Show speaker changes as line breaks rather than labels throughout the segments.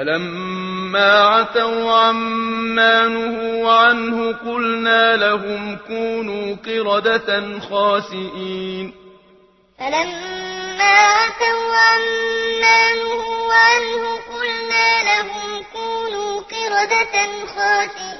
فلما عتوا عما نهوا عنه قلنا لهم كونوا قردة خاسئين.
فلما عتوا عما نهوا عنه قلنا لهم كونوا قردة خاسئين.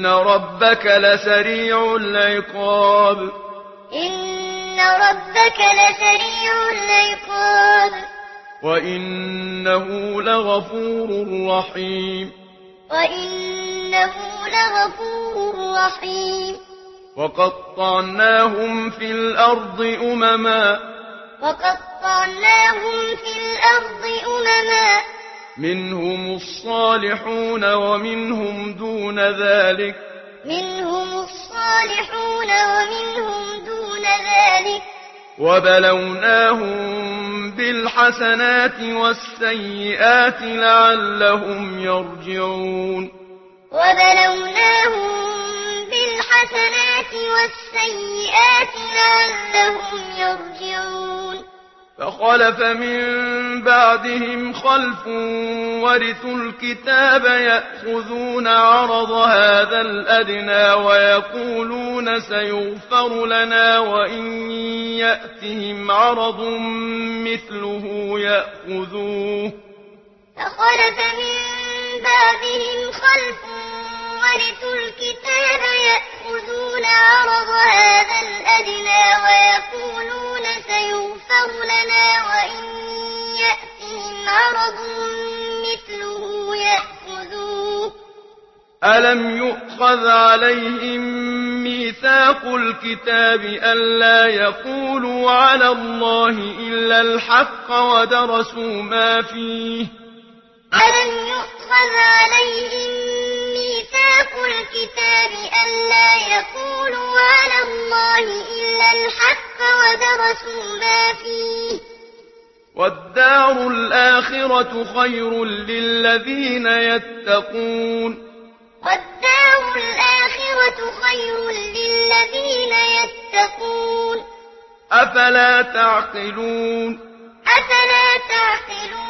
إن ربك لسريع العقاب
إن ربك لسريع العقاب
وإنه لغفور رحيم
وإنه لغفور رحيم
وقطعناهم في الأرض أمما
وقطعناهم في الأرض أمما
منهم الصالحون ومنهم دون ذلك.
منهم الصالحون ومنهم دون ذلك.
وبلوناهم بالحسنات والسيئات لعلهم يرجعون.
وبلوناهم بالحسنات والسيئات لعلهم يرجعون.
فخلف من بعدهم خلف ورث الكتاب يأخذون عرض هذا الأدنى ويقولون سيغفر لنا وإن يأتهم عرض مثله يأخذوه
فخلف من بعدهم خلف ورث الكتاب يأخذون عرض هذا الأدنى ويقولون رسلنا وإن يأتهم عرض مثله يأخذوه.
ألم يؤخذ عليهم ميثاق الكتاب ألا يقولوا على الله إلا الحق ودرسوا ما فيه؟
ألم يؤخذ عليهم ميثاق الكتاب ألا يقولوا وَتَرَكُوا فِيهِ
وَالدَّارُ الْآخِرَةُ خَيْرٌ لِّلَّذِينَ يَتَّقُونَ
وَالدَّارُ الْآخِرَةُ خَيْرٌ لِّلَّذِينَ يَتَّقُونَ
أَفَلَا تَعْقِلُونَ
أَفَلَا تَعْقِلُونَ